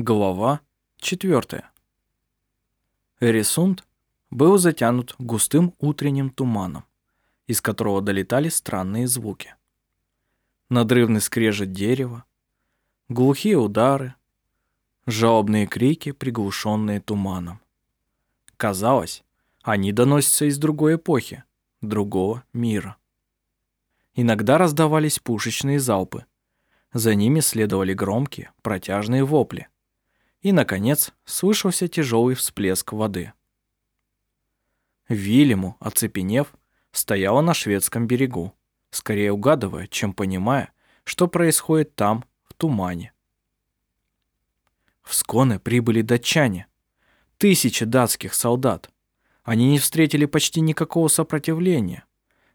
Глава 4. Эрисунд был затянут густым утренним туманом, из которого долетали странные звуки. Надрывный скрежет дерева, глухие удары, жалобные крики, приглушенные туманом. Казалось, они доносятся из другой эпохи, другого мира. Иногда раздавались пушечные залпы, за ними следовали громкие, протяжные вопли – и, наконец, слышался тяжелый всплеск воды. Вильяму, оцепенев, стояла на шведском берегу, скорее угадывая, чем понимая, что происходит там, в тумане. В Сконы прибыли датчане. Тысячи датских солдат. Они не встретили почти никакого сопротивления.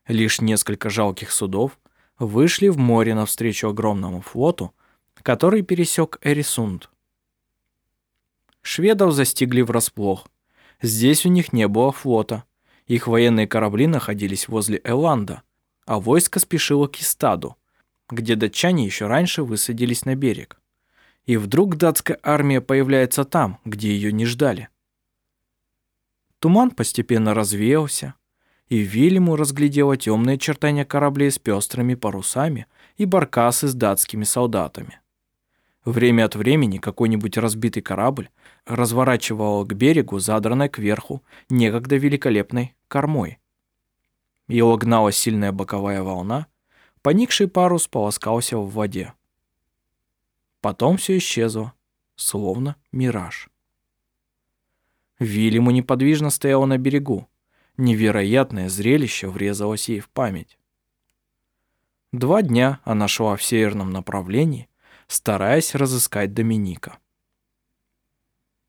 Лишь несколько жалких судов вышли в море навстречу огромному флоту, который пересек Эрисунд. Шведов застигли врасплох. Здесь у них не было флота. Их военные корабли находились возле Эланда, а войско спешило к Истаду, где датчане еще раньше высадились на берег. И вдруг датская армия появляется там, где ее не ждали. Туман постепенно развеялся, и Вильяму разглядела темные очертания кораблей с пестрыми парусами и баркасы с датскими солдатами. Время от времени какой-нибудь разбитый корабль разворачивал к берегу задранной кверху некогда великолепной кормой. Его гнала сильная боковая волна, поникший парус полоскался в воде. Потом все исчезло, словно мираж. Вильяму неподвижно стояла на берегу. Невероятное зрелище врезалось ей в память. Два дня она шла в северном направлении, стараясь разыскать Доминика.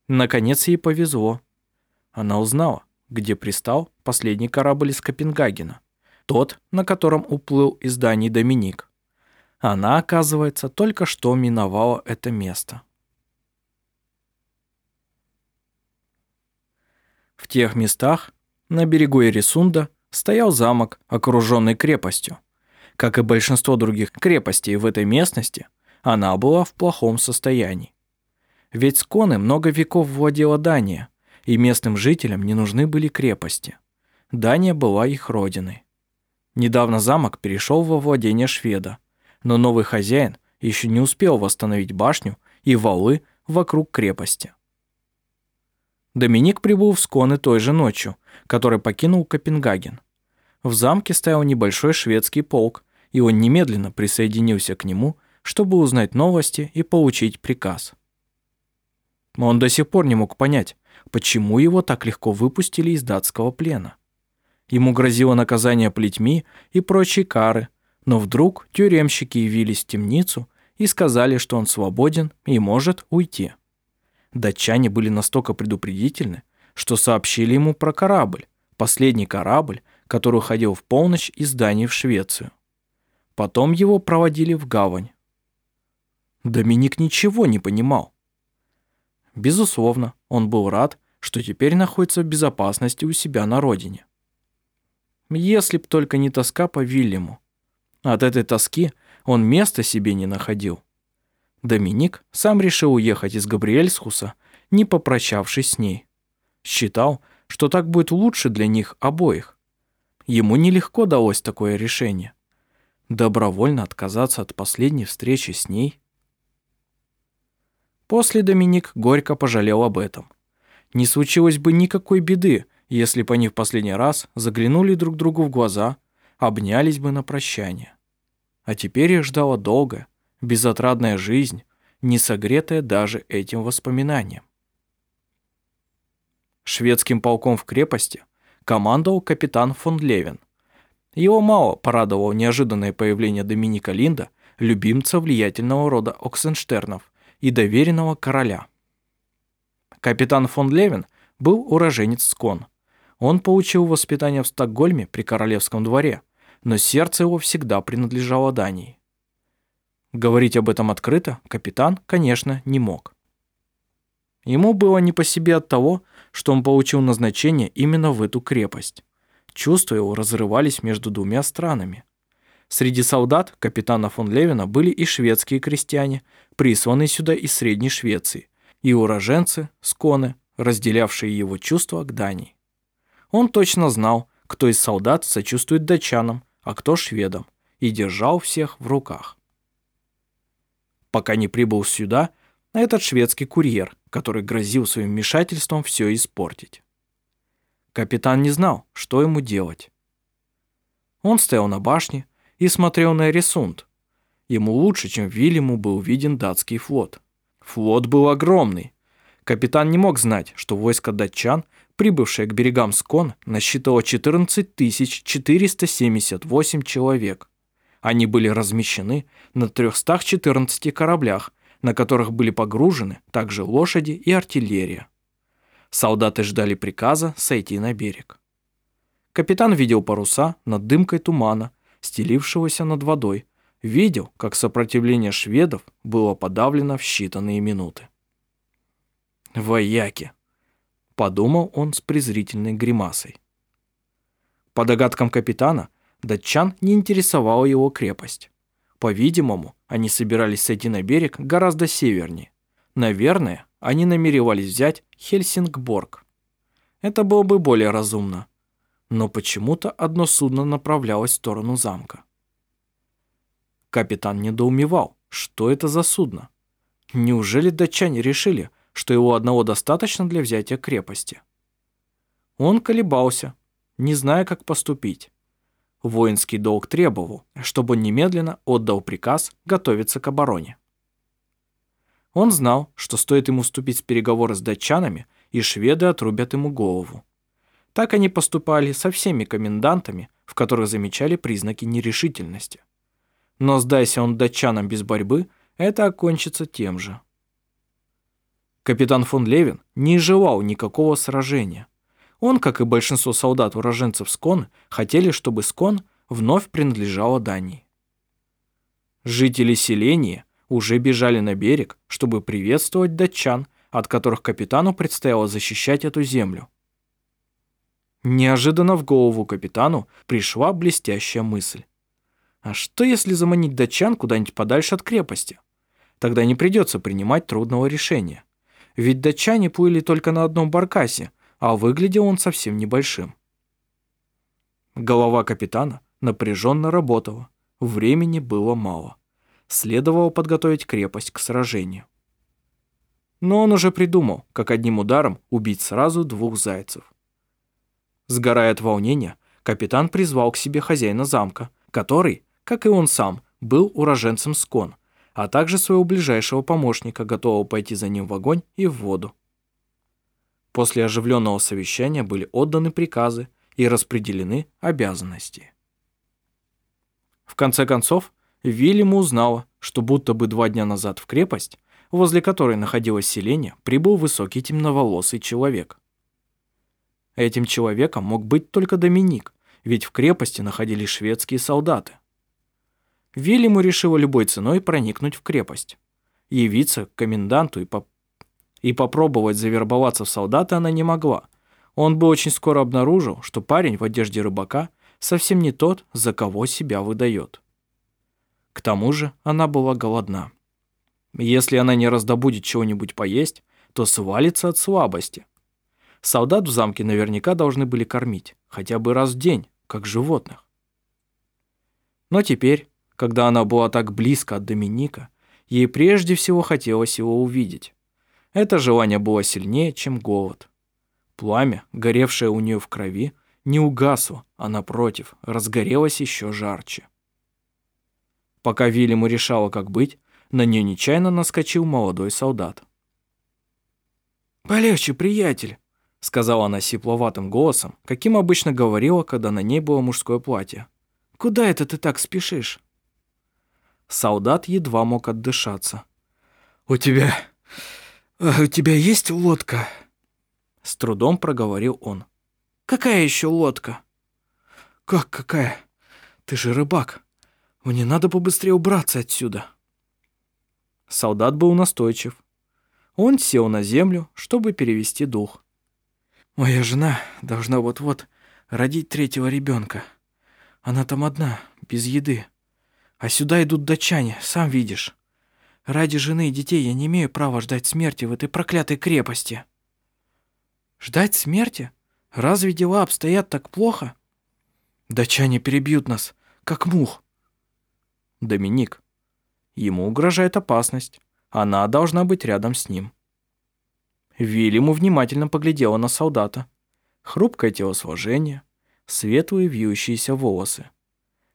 Наконец ей повезло. Она узнала, где пристал последний корабль из Копенгагена, тот, на котором уплыл из Дании Доминик. Она, оказывается, только что миновала это место. В тех местах, на берегу Эрисунда, стоял замок, окруженный крепостью. Как и большинство других крепостей в этой местности, она была в плохом состоянии. Ведь Сконы много веков владела Дания, и местным жителям не нужны были крепости. Дания была их родиной. Недавно замок перешел во владение шведа, но новый хозяин еще не успел восстановить башню и валы вокруг крепости. Доминик прибыл в Сконы той же ночью, который покинул Копенгаген. В замке стоял небольшой шведский полк, и он немедленно присоединился к нему чтобы узнать новости и получить приказ. Он до сих пор не мог понять, почему его так легко выпустили из датского плена. Ему грозило наказание плетьми и прочие кары, но вдруг тюремщики явились в темницу и сказали, что он свободен и может уйти. Датчане были настолько предупредительны, что сообщили ему про корабль, последний корабль, который уходил в полночь из Дании в Швецию. Потом его проводили в гавань, Доминик ничего не понимал. Безусловно, он был рад, что теперь находится в безопасности у себя на родине. Если б только не тоска по Вильяму. От этой тоски он места себе не находил. Доминик сам решил уехать из Габриэльсхуса, не попрощавшись с ней. Считал, что так будет лучше для них обоих. Ему нелегко далось такое решение. Добровольно отказаться от последней встречи с ней – После Доминик горько пожалел об этом. Не случилось бы никакой беды, если бы они в последний раз заглянули друг другу в глаза, обнялись бы на прощание. А теперь их ждала долгая, безотрадная жизнь, не согретая даже этим воспоминанием. Шведским полком в крепости командовал капитан фон Левин. Его мало порадовало неожиданное появление Доминика Линда, любимца влиятельного рода Оксенштернов, и доверенного короля. Капитан фон Левин был уроженец Скон. Он получил воспитание в Стокгольме при королевском дворе, но сердце его всегда принадлежало Дании. Говорить об этом открыто капитан, конечно, не мог. Ему было не по себе от того, что он получил назначение именно в эту крепость. Чувства его разрывались между двумя странами. Среди солдат капитана фон Левина были и шведские крестьяне, присланные сюда из Средней Швеции, и уроженцы, сконы, разделявшие его чувства к Дании. Он точно знал, кто из солдат сочувствует датчанам, а кто шведам, и держал всех в руках. Пока не прибыл сюда этот шведский курьер, который грозил своим вмешательством все испортить. Капитан не знал, что ему делать. Он стоял на башне и смотрел на Эрисунд. Ему лучше, чем Вильяму, был виден датский флот. Флот был огромный. Капитан не мог знать, что войско датчан, прибывшее к берегам Скон, насчитывало 14 478 человек. Они были размещены на 314 кораблях, на которых были погружены также лошади и артиллерия. Солдаты ждали приказа сойти на берег. Капитан видел паруса над дымкой тумана, стелившегося над водой, видел, как сопротивление шведов было подавлено в считанные минуты. «Вояки!» — подумал он с презрительной гримасой. По догадкам капитана, датчан не интересовала его крепость. По-видимому, они собирались сойти на берег гораздо севернее. Наверное, они намеревались взять Хельсингборг. Это было бы более разумно. Но почему-то одно судно направлялось в сторону замка. Капитан недоумевал, что это за судно. Неужели датчане решили, что его одного достаточно для взятия крепости? Он колебался, не зная, как поступить. Воинский долг требовал, чтобы он немедленно отдал приказ готовиться к обороне. Он знал, что стоит ему вступить в переговоры с датчанами, и шведы отрубят ему голову. Так они поступали со всеми комендантами, в которых замечали признаки нерешительности. Но сдайся он датчанам без борьбы, это окончится тем же. Капитан фон Левин не желал никакого сражения. Он, как и большинство солдат-уроженцев Скон, хотели, чтобы Скон вновь принадлежала Дании. Жители селения уже бежали на берег, чтобы приветствовать датчан, от которых капитану предстояло защищать эту землю. Неожиданно в голову капитану пришла блестящая мысль. А что если заманить датчан куда-нибудь подальше от крепости? Тогда не придется принимать трудного решения. Ведь датчане плыли только на одном баркасе, а выглядел он совсем небольшим. Голова капитана напряженно работала, времени было мало следовало подготовить крепость к сражению. Но он уже придумал, как одним ударом убить сразу двух зайцев. Сгорая от волнения, капитан призвал к себе хозяина замка, который, как и он сам, был уроженцем Скон, а также своего ближайшего помощника, готового пойти за ним в огонь и в воду. После оживленного совещания были отданы приказы и распределены обязанности. В конце концов, Вильяму узнала, что будто бы два дня назад в крепость, возле которой находилось селение, прибыл высокий темноволосый человек. Этим человеком мог быть только Доминик, ведь в крепости находились шведские солдаты. Вильяму решила любой ценой проникнуть в крепость. Явиться к коменданту и, поп и попробовать завербоваться в солдаты она не могла. Он бы очень скоро обнаружил, что парень в одежде рыбака совсем не тот, за кого себя выдает. К тому же она была голодна. Если она не раздобудет чего-нибудь поесть, то свалится от слабости. Солдат в замке наверняка должны были кормить, хотя бы раз в день, как животных. Но теперь, когда она была так близко от Доминика, ей прежде всего хотелось его увидеть. Это желание было сильнее, чем голод. Пламя, горевшее у нее в крови, не угасло, а напротив, разгорелось еще жарче. Пока Вильяму решала, как быть, на нее нечаянно наскочил молодой солдат. «Полегче, приятель», — сказала она сипловатым голосом, каким обычно говорила, когда на ней было мужское платье. «Куда это ты так спешишь?» Солдат едва мог отдышаться. «У тебя... А, у тебя есть лодка?» С трудом проговорил он. «Какая еще лодка?» «Как какая? Ты же рыбак. Мне надо побыстрее убраться отсюда. Солдат был настойчив. Он сел на землю, чтобы перевести дух. Моя жена должна вот-вот родить третьего ребенка. Она там одна, без еды. А сюда идут датчане, сам видишь. Ради жены и детей я не имею права ждать смерти в этой проклятой крепости. Ждать смерти? Разве дела обстоят так плохо? Датчане перебьют нас, как мух. Доминик. Ему угрожает опасность. Она должна быть рядом с ним. Вильяму внимательно поглядела на солдата. Хрупкое телосложение, светлые вьющиеся волосы.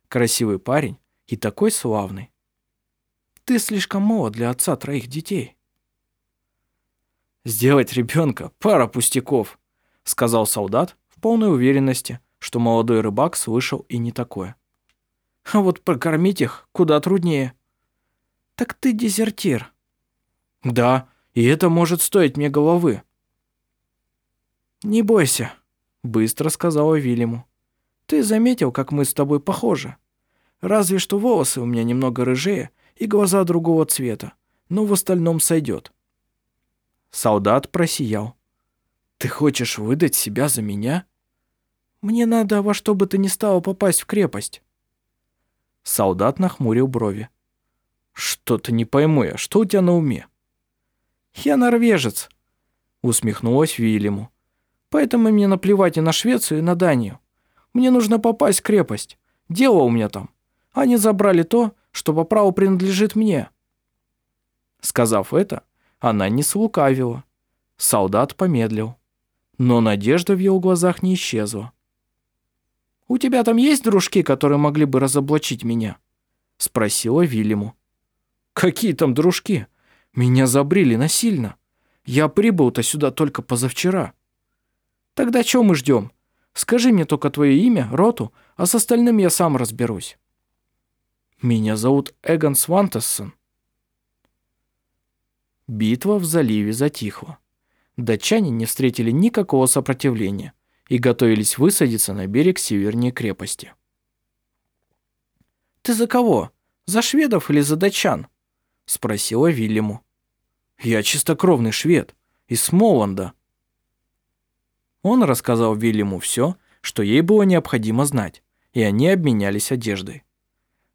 Красивый парень и такой славный. Ты слишком молод для отца троих детей. Сделать ребенка пара пустяков, сказал солдат в полной уверенности, что молодой рыбак слышал и не такое. А вот прокормить их куда труднее. Так ты дезертир. Да, и это может стоить мне головы. Не бойся, быстро сказала Вильяму. Ты заметил, как мы с тобой похожи? Разве что волосы у меня немного рыжее и глаза другого цвета, но в остальном сойдет. Солдат просиял. «Ты хочешь выдать себя за меня?» «Мне надо во что бы то ни стало попасть в крепость». Солдат нахмурил брови. «Что-то не пойму я, что у тебя на уме?» «Я норвежец», — усмехнулась Вильяму. «Поэтому мне наплевать и на Швецию, и на Данию. Мне нужно попасть в крепость. Дело у меня там. Они забрали то, что по праву принадлежит мне». Сказав это, она не слукавила. Солдат помедлил. Но надежда в его глазах не исчезла. «У тебя там есть дружки, которые могли бы разоблачить меня?» Спросила Вильяму. «Какие там дружки? Меня забрили насильно. Я прибыл-то сюда только позавчера». «Тогда чего мы ждем? Скажи мне только твое имя, роту, а с остальным я сам разберусь». «Меня зовут Эгон Свантессон», Битва в заливе затихла. Датчане не встретили никакого сопротивления и готовились высадиться на берег севернее крепости. «Ты за кого? За шведов или за датчан?» — спросила Вильяму. «Я чистокровный швед, из Смоланда». Он рассказал Вильяму все, что ей было необходимо знать, и они обменялись одеждой.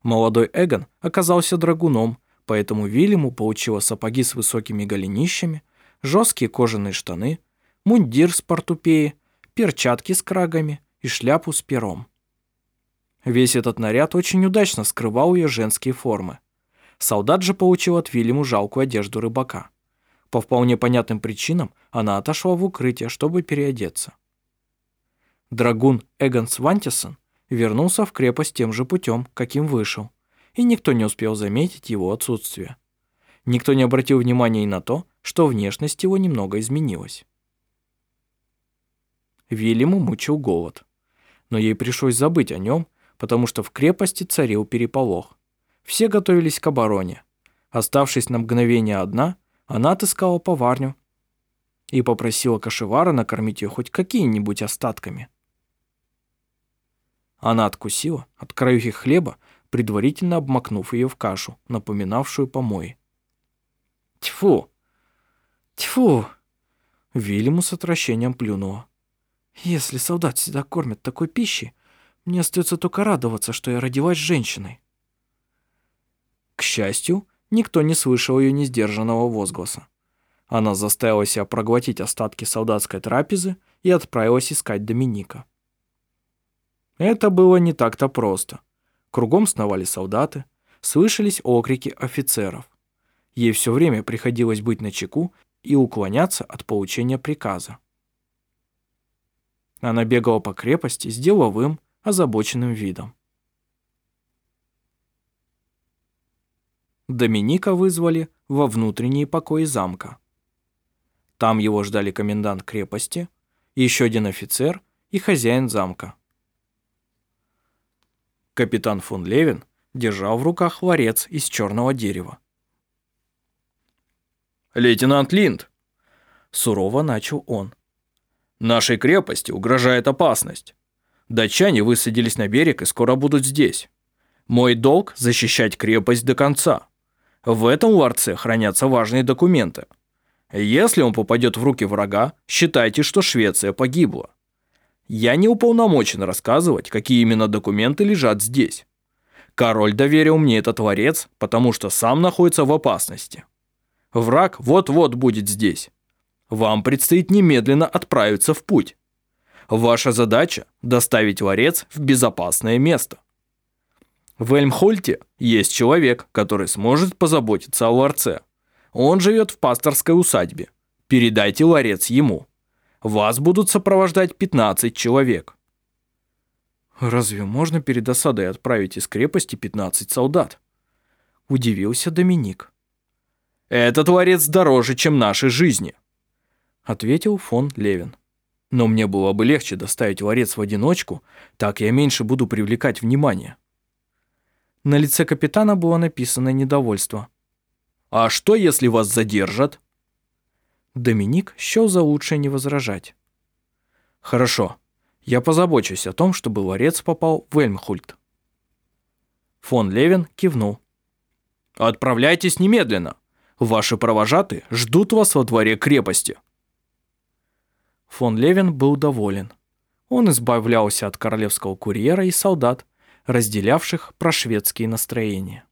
Молодой Эгон оказался драгуном, поэтому Вильяму получила сапоги с высокими голенищами, жесткие кожаные штаны, мундир с портупеи, перчатки с крагами и шляпу с пером. Весь этот наряд очень удачно скрывал ее женские формы. Солдат же получил от Вильяму жалкую одежду рыбака. По вполне понятным причинам она отошла в укрытие, чтобы переодеться. Драгун Эгон Свантисон вернулся в крепость тем же путем, каким вышел и никто не успел заметить его отсутствие. Никто не обратил внимания и на то, что внешность его немного изменилась. Вильяму мучил голод. Но ей пришлось забыть о нем, потому что в крепости царил переполох. Все готовились к обороне. Оставшись на мгновение одна, она отыскала поварню и попросила кошевара накормить ее хоть какими-нибудь остатками. Она откусила от краюхи хлеба предварительно обмакнув ее в кашу, напоминавшую помои. «Тьфу! Тьфу!» Вильяму с отвращением плюнула. «Если солдат всегда кормят такой пищей, мне остается только радоваться, что я родилась женщиной». К счастью, никто не слышал ее несдержанного возгласа. Она заставила себя проглотить остатки солдатской трапезы и отправилась искать Доминика. Это было не так-то просто. Кругом сновали солдаты, слышались окрики офицеров. Ей все время приходилось быть начеку и уклоняться от получения приказа. Она бегала по крепости с деловым, озабоченным видом. Доминика вызвали во внутренние покои замка. Там его ждали комендант крепости, еще один офицер и хозяин замка. Капитан фон Левин держал в руках ларец из черного дерева. «Лейтенант Линд!» Сурово начал он. «Нашей крепости угрожает опасность. Датчане высадились на берег и скоро будут здесь. Мой долг – защищать крепость до конца. В этом ларце хранятся важные документы. Если он попадет в руки врага, считайте, что Швеция погибла. Я не уполномочен рассказывать, какие именно документы лежат здесь. Король доверил мне этот дворец, потому что сам находится в опасности. Враг вот-вот будет здесь. Вам предстоит немедленно отправиться в путь. Ваша задача – доставить ларец в безопасное место. В Эльмхольте есть человек, который сможет позаботиться о ларце. Он живет в пасторской усадьбе. Передайте ларец ему. Вас будут сопровождать 15 человек. Разве можно перед осадой отправить из крепости 15 солдат? Удивился Доминик. Этот ларец дороже, чем наши жизни. Ответил фон Левин. Но мне было бы легче доставить ларец в одиночку, так я меньше буду привлекать внимание. На лице капитана было написано недовольство. «А что, если вас задержат?» Доминик счел за лучшее не возражать. «Хорошо, я позабочусь о том, чтобы ларец попал в Эльмхульт». Фон Левин кивнул. «Отправляйтесь немедленно. Ваши провожатые ждут вас во дворе крепости». Фон Левин был доволен. Он избавлялся от королевского курьера и солдат, разделявших прошведские настроения.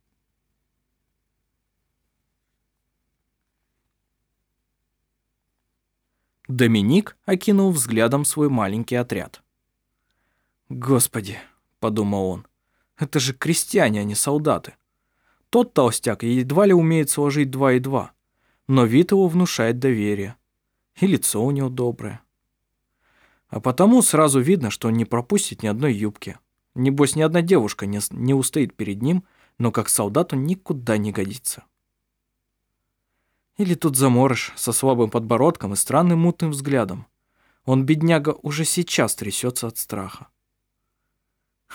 Доминик окинул взглядом свой маленький отряд. «Господи», — подумал он, — «это же крестьяне, а не солдаты. Тот толстяк едва ли умеет сложить два и два, но вид его внушает доверие, и лицо у него доброе. А потому сразу видно, что он не пропустит ни одной юбки. Небось, ни одна девушка не, не устоит перед ним, но как солдат он никуда не годится. Или тут заморыш со слабым подбородком и странным мутным взглядом. Он, бедняга, уже сейчас трясется от страха.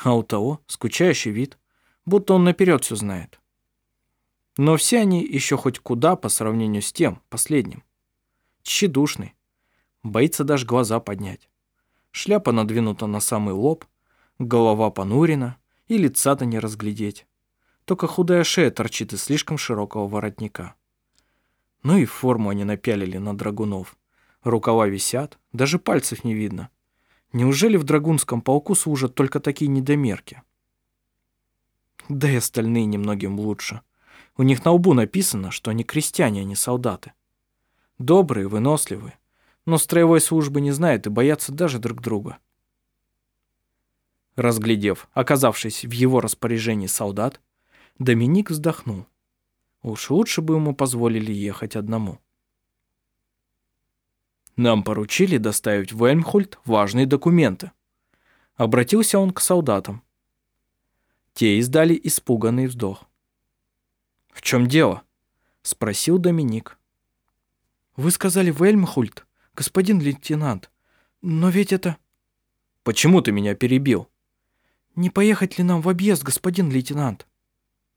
А у того скучающий вид, будто он наперед все знает. Но все они еще хоть куда по сравнению с тем, последним. Тщедушный, боится даже глаза поднять. Шляпа надвинута на самый лоб, голова понурена, и лица-то не разглядеть. Только худая шея торчит из слишком широкого воротника. Ну и форму они напялили на драгунов. Рукава висят, даже пальцев не видно. Неужели в драгунском полку служат только такие недомерки? Да и остальные немногим лучше. У них на лбу написано, что они крестьяне, а не солдаты. Добрые, выносливые, но строевой службы не знают и боятся даже друг друга. Разглядев, оказавшись в его распоряжении солдат, Доминик вздохнул. Уж лучше бы ему позволили ехать одному. Нам поручили доставить в Эльмхольд важные документы. Обратился он к солдатам. Те издали испуганный вздох. «В чем дело?» — спросил Доминик. «Вы сказали в Эльмхульт, господин лейтенант, но ведь это...» «Почему ты меня перебил?» «Не поехать ли нам в объезд, господин лейтенант?»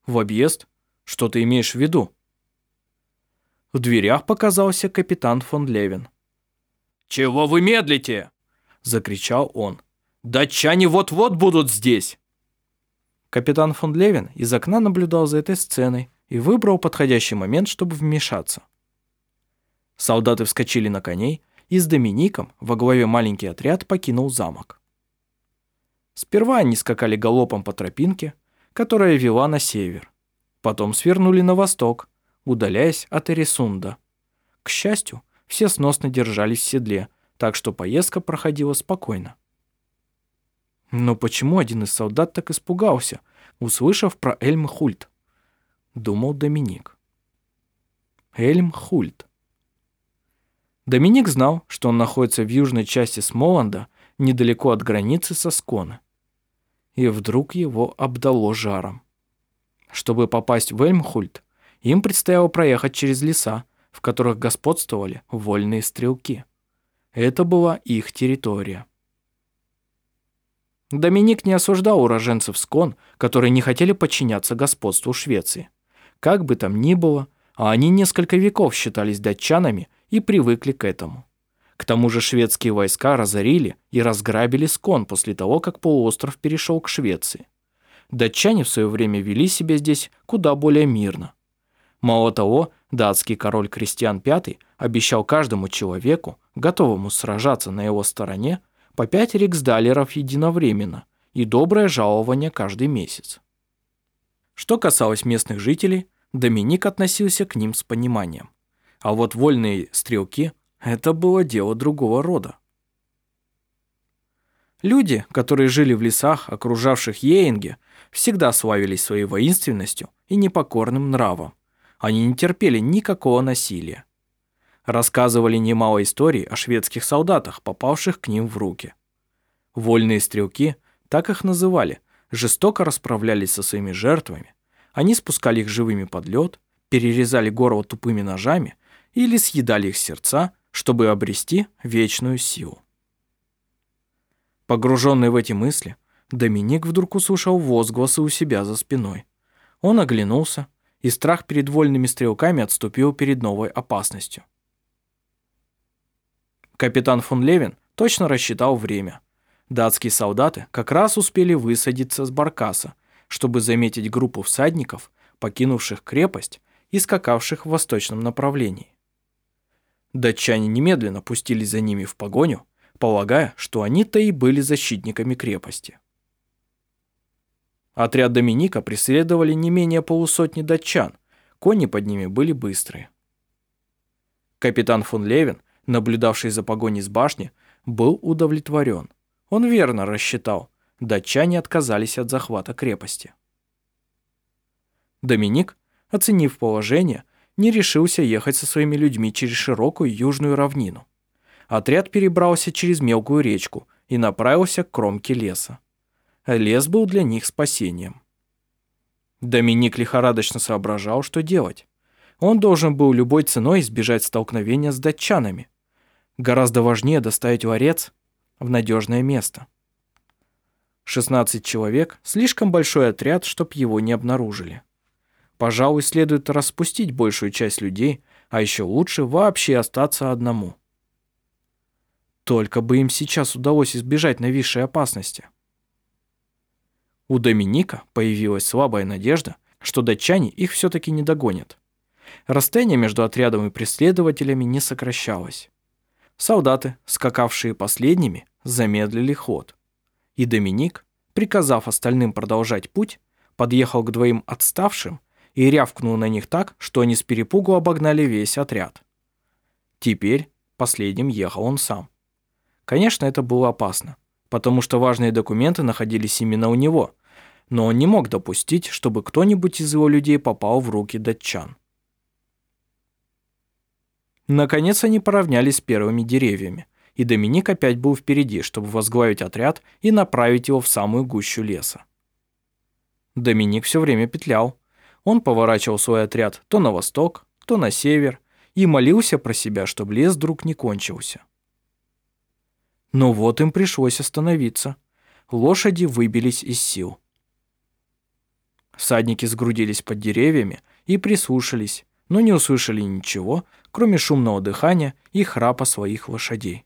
«В объезд? Что ты имеешь в виду?» В дверях показался капитан фон Левин. «Чего вы медлите?» – закричал он. «Датчане вот-вот будут здесь!» Капитан фон Левин из окна наблюдал за этой сценой и выбрал подходящий момент, чтобы вмешаться. Солдаты вскочили на коней, и с Домиником во главе маленький отряд покинул замок. Сперва они скакали галопом по тропинке, которая вела на север. Потом свернули на восток, удаляясь от Эрисунда. К счастью, все сносно держались в седле, так что поездка проходила спокойно. Но почему один из солдат так испугался, услышав про Эльм-Хульт? Думал Доминик. Эльм-Хульт. Доминик знал, что он находится в южной части Смоланда, недалеко от границы со Скона. И вдруг его обдало жаром. Чтобы попасть в Эльмхульт, им предстояло проехать через леса, в которых господствовали вольные стрелки. Это была их территория. Доминик не осуждал уроженцев Скон, которые не хотели подчиняться господству Швеции. Как бы там ни было, а они несколько веков считались датчанами и привыкли к этому. К тому же шведские войска разорили и разграбили Скон после того, как полуостров перешел к Швеции. Датчане в свое время вели себя здесь куда более мирно. Мало того, датский король Кристиан V обещал каждому человеку, готовому сражаться на его стороне, по пять риксдалеров единовременно и доброе жалование каждый месяц. Что касалось местных жителей, Доминик относился к ним с пониманием. А вот вольные стрелки – это было дело другого рода. Люди, которые жили в лесах, окружавших Ейнге, всегда славились своей воинственностью и непокорным нравом. Они не терпели никакого насилия. Рассказывали немало историй о шведских солдатах, попавших к ним в руки. Вольные стрелки, так их называли, жестоко расправлялись со своими жертвами. Они спускали их живыми под лед, перерезали горло тупыми ножами или съедали их сердца, чтобы обрести вечную силу. Погруженный в эти мысли, Доминик вдруг услышал возгласы у себя за спиной. Он оглянулся, и страх перед вольными стрелками отступил перед новой опасностью. Капитан фон Левин точно рассчитал время. Датские солдаты как раз успели высадиться с баркаса, чтобы заметить группу всадников, покинувших крепость и скакавших в восточном направлении. Датчане немедленно пустились за ними в погоню, полагая, что они-то и были защитниками крепости. Отряд Доминика преследовали не менее полусотни датчан, кони под ними были быстрые. Капитан фон Левин, наблюдавший за погоней с башни, был удовлетворен. Он верно рассчитал, датчане отказались от захвата крепости. Доминик, оценив положение, не решился ехать со своими людьми через широкую южную равнину отряд перебрался через мелкую речку и направился к кромке леса. Лес был для них спасением. Доминик лихорадочно соображал, что делать. Он должен был любой ценой избежать столкновения с датчанами. Гораздо важнее доставить ларец в надежное место. 16 человек – слишком большой отряд, чтоб его не обнаружили. Пожалуй, следует распустить большую часть людей, а еще лучше вообще остаться одному. Только бы им сейчас удалось избежать нависшей опасности. У Доминика появилась слабая надежда, что датчане их все-таки не догонят. Расстояние между отрядом и преследователями не сокращалось. Солдаты, скакавшие последними, замедлили ход. И Доминик, приказав остальным продолжать путь, подъехал к двоим отставшим и рявкнул на них так, что они с перепугу обогнали весь отряд. Теперь последним ехал он сам. Конечно, это было опасно, потому что важные документы находились именно у него, но он не мог допустить, чтобы кто-нибудь из его людей попал в руки датчан. Наконец они поравнялись с первыми деревьями, и Доминик опять был впереди, чтобы возглавить отряд и направить его в самую гущу леса. Доминик все время петлял. Он поворачивал свой отряд то на восток, то на север и молился про себя, чтобы лес вдруг не кончился. Но вот им пришлось остановиться. Лошади выбились из сил. Всадники сгрудились под деревьями и прислушались, но не услышали ничего, кроме шумного дыхания и храпа своих лошадей.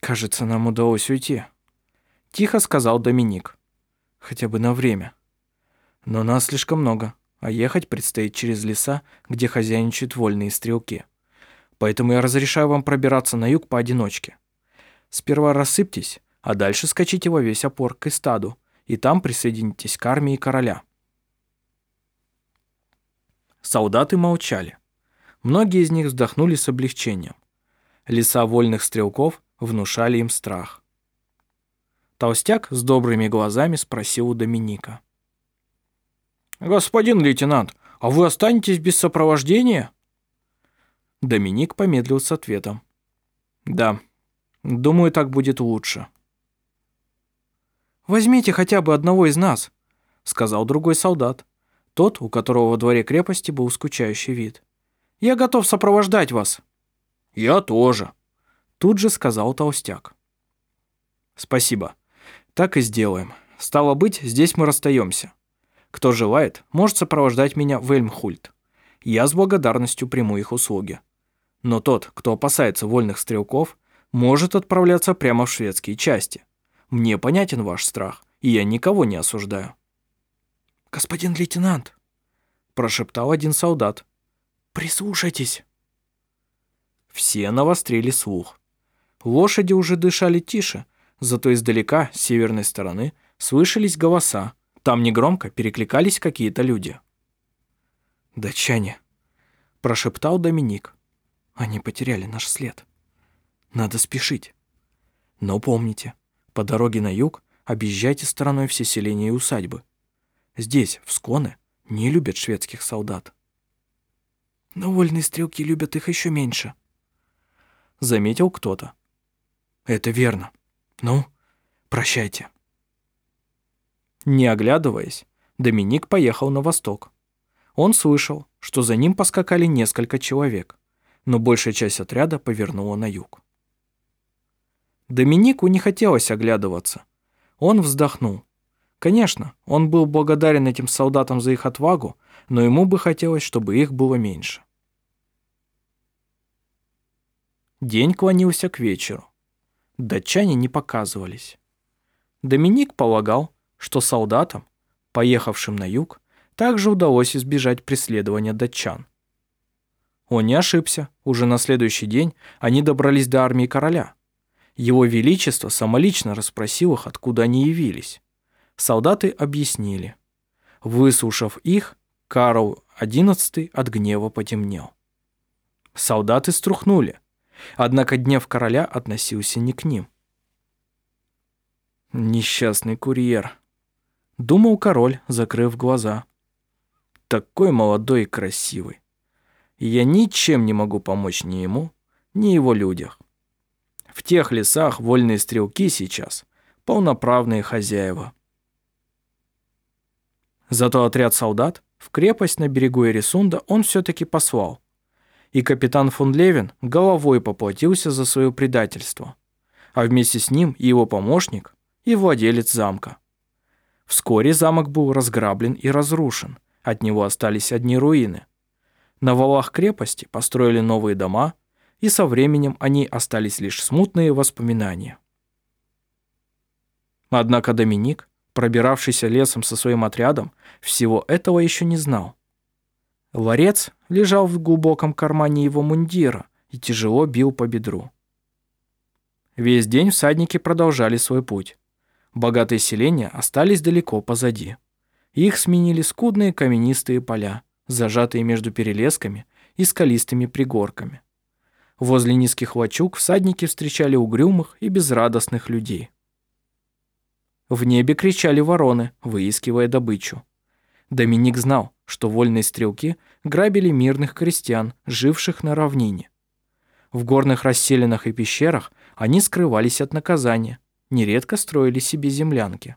«Кажется, нам удалось уйти», — тихо сказал Доминик. «Хотя бы на время. Но нас слишком много, а ехать предстоит через леса, где хозяйничают вольные стрелки поэтому я разрешаю вам пробираться на юг поодиночке. Сперва рассыпьтесь, а дальше скачите во весь опор к стаду, и там присоединитесь к армии короля». Солдаты молчали. Многие из них вздохнули с облегчением. Леса вольных стрелков внушали им страх. Толстяк с добрыми глазами спросил у Доминика. «Господин лейтенант, а вы останетесь без сопровождения?» Доминик помедлил с ответом. «Да, думаю, так будет лучше». «Возьмите хотя бы одного из нас», — сказал другой солдат, тот, у которого во дворе крепости был скучающий вид. «Я готов сопровождать вас». «Я тоже», — тут же сказал толстяк. «Спасибо. Так и сделаем. Стало быть, здесь мы расстаемся. Кто желает, может сопровождать меня в Эльмхульт. Я с благодарностью приму их услуги». Но тот, кто опасается вольных стрелков, может отправляться прямо в шведские части. Мне понятен ваш страх, и я никого не осуждаю». «Господин лейтенант», – прошептал один солдат, – «прислушайтесь». Все навострили слух. Лошади уже дышали тише, зато издалека, с северной стороны, слышались голоса, Там негромко перекликались какие-то люди. «Датчане», – прошептал Доминик. «Они потеряли наш след. Надо спешить. Но помните, по дороге на юг объезжайте стороной все селения и усадьбы. Здесь, в Сконе, не любят шведских солдат. Но вольные стрелки любят их еще меньше. Заметил кто-то. Это верно. Ну, прощайте. Не оглядываясь, Доминик поехал на восток. Он слышал, что за ним поскакали несколько человек, но большая часть отряда повернула на юг. Доминику не хотелось оглядываться. Он вздохнул. Конечно, он был благодарен этим солдатам за их отвагу, но ему бы хотелось, чтобы их было меньше. День клонился к вечеру. Датчане не показывались. Доминик полагал, что солдатам, поехавшим на юг, также удалось избежать преследования датчан. Он не ошибся, уже на следующий день они добрались до армии короля – его Величество самолично расспросил их, откуда они явились. Солдаты объяснили. Выслушав их, Карл XI от гнева потемнел. Солдаты струхнули, однако гнев короля относился не к ним. «Несчастный курьер», — думал король, закрыв глаза. «Такой молодой и красивый. я ничем не могу помочь ни ему, ни его людях. В тех лесах вольные стрелки сейчас полноправные хозяева. Зато отряд солдат в крепость на берегу Эрисунда он все-таки послал. И капитан фон Левин головой поплатился за свое предательство. А вместе с ним и его помощник, и владелец замка. Вскоре замок был разграблен и разрушен, от него остались одни руины. На валах крепости построили новые дома, и со временем они остались лишь смутные воспоминания. Однако Доминик, пробиравшийся лесом со своим отрядом, всего этого еще не знал. Ларец лежал в глубоком кармане его мундира и тяжело бил по бедру. Весь день всадники продолжали свой путь. Богатые селения остались далеко позади. Их сменили скудные каменистые поля, зажатые между перелесками и скалистыми пригорками. Возле низких лачуг всадники встречали угрюмых и безрадостных людей. В небе кричали вороны, выискивая добычу. Доминик знал, что вольные стрелки грабили мирных крестьян, живших на равнине. В горных расселинах и пещерах они скрывались от наказания, нередко строили себе землянки.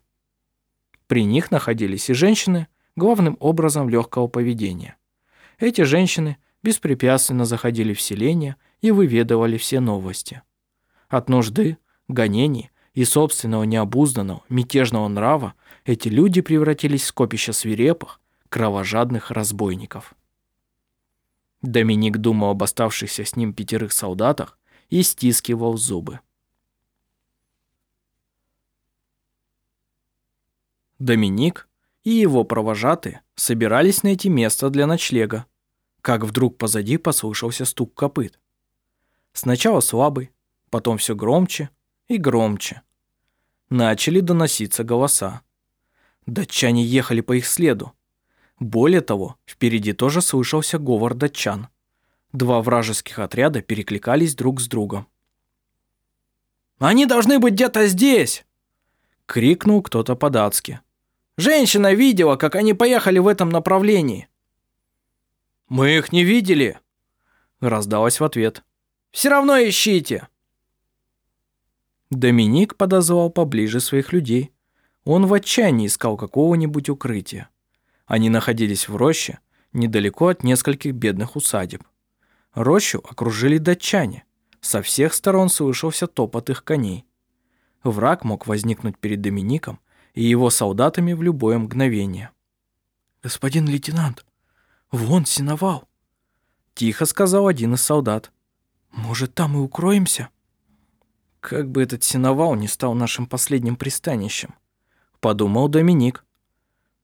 При них находились и женщины, главным образом легкого поведения. Эти женщины беспрепятственно заходили в селение и выведывали все новости. От нужды, гонений и собственного необузданного, мятежного нрава эти люди превратились в скопище свирепых, кровожадных разбойников. Доминик думал об оставшихся с ним пятерых солдатах и стискивал зубы. Доминик и его провожатые собирались найти место для ночлега, как вдруг позади послышался стук копыт. Сначала слабый, потом все громче и громче. Начали доноситься голоса. Датчане ехали по их следу. Более того, впереди тоже слышался говор датчан. Два вражеских отряда перекликались друг с другом. «Они должны быть где-то здесь!» — крикнул кто-то по-датски. «Женщина видела, как они поехали в этом направлении!» «Мы их не видели!» — раздалось в ответ. Все равно ищите!» Доминик подозвал поближе своих людей. Он в отчаянии искал какого-нибудь укрытия. Они находились в роще, недалеко от нескольких бедных усадеб. Рощу окружили датчане. Со всех сторон слышался топот их коней. Враг мог возникнуть перед Домиником и его солдатами в любое мгновение. «Господин лейтенант, вон сеновал!» Тихо сказал один из солдат. Может, там и укроемся? Как бы этот сеновал не стал нашим последним пристанищем, подумал Доминик.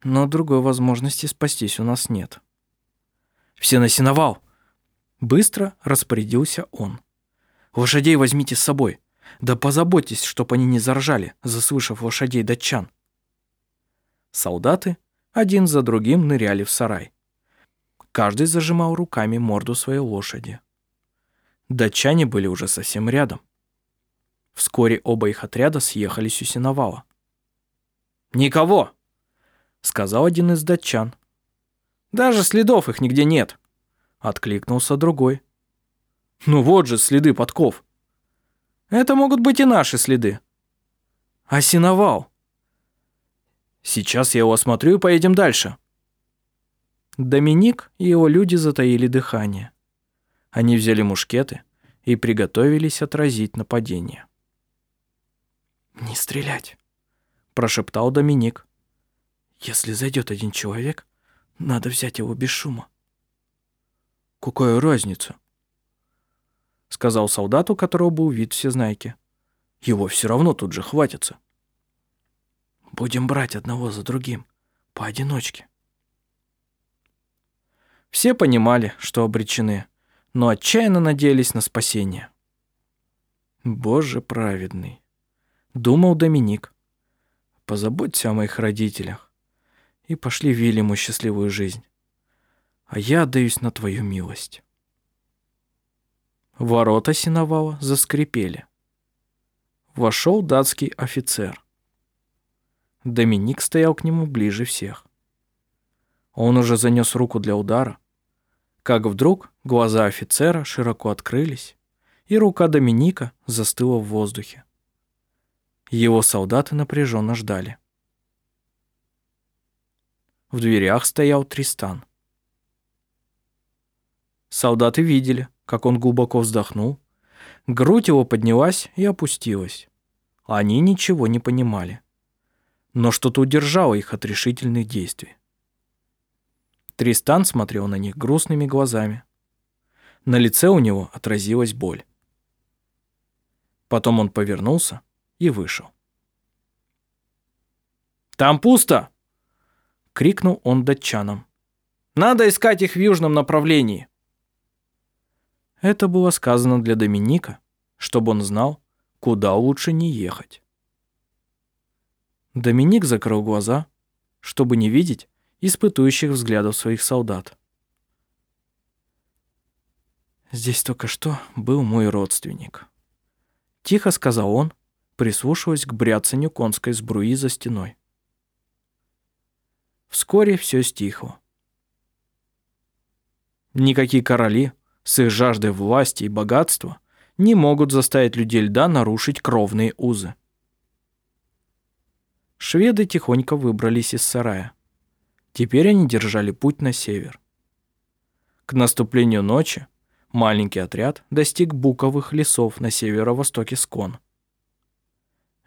Но другой возможности спастись у нас нет. Все на сеновал! Быстро распорядился он. Лошадей возьмите с собой. Да позаботьтесь, чтоб они не заржали, заслышав лошадей датчан. Солдаты один за другим ныряли в сарай. Каждый зажимал руками морду своей лошади. Датчане были уже совсем рядом. Вскоре оба их отряда съехались у сеновала. «Никого!» — сказал один из датчан. «Даже следов их нигде нет!» — откликнулся другой. «Ну вот же следы подков!» «Это могут быть и наши следы!» «А сеновал?» «Сейчас я его осмотрю и поедем дальше!» Доминик и его люди затаили дыхание. Они взяли мушкеты и приготовились отразить нападение. «Не стрелять», – прошептал Доминик. «Если зайдет один человек, надо взять его без шума». «Какая разница?» – сказал солдат, у которого был вид всезнайки. «Его все равно тут же хватится». «Будем брать одного за другим, поодиночке». Все понимали, что обречены, но отчаянно надеялись на спасение. «Боже праведный», — думал Доминик, — «позаботься о моих родителях и пошли Вильяму счастливую жизнь, а я отдаюсь на твою милость». Ворота синовала заскрипели. Вошел датский офицер. Доминик стоял к нему ближе всех. Он уже занес руку для удара, как вдруг глаза офицера широко открылись, и рука Доминика застыла в воздухе. Его солдаты напряженно ждали. В дверях стоял Тристан. Солдаты видели, как он глубоко вздохнул, грудь его поднялась и опустилась. Они ничего не понимали. Но что-то удержало их от решительных действий. Тристан смотрел на них грустными глазами. На лице у него отразилась боль. Потом он повернулся и вышел. «Там пусто!» — крикнул он датчанам. «Надо искать их в южном направлении!» Это было сказано для Доминика, чтобы он знал, куда лучше не ехать. Доминик закрыл глаза, чтобы не видеть, испытующих взглядов своих солдат. «Здесь только что был мой родственник», — тихо сказал он, прислушиваясь к бряцанию конской сбруи за стеной. Вскоре все стихло. Никакие короли с их жаждой власти и богатства не могут заставить людей льда нарушить кровные узы. Шведы тихонько выбрались из сарая. Теперь они держали путь на север. К наступлению ночи маленький отряд достиг буковых лесов на северо-востоке Скон.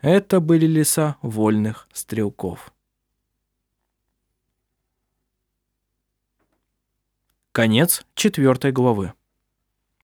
Это были леса вольных стрелков. Конец четвертой главы.